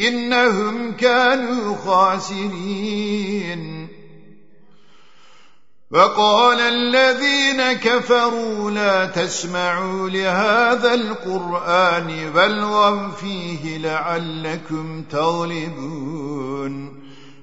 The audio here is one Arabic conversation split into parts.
إنهم كانوا خاسرين. وقال الذين كفروا لا تسمعوا لهذا القرآن والغوا فيه لعلكم تغلبون.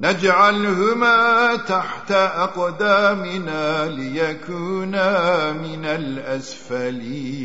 نجعلهما تحت أقدامنا ليكونا من الأسفلين.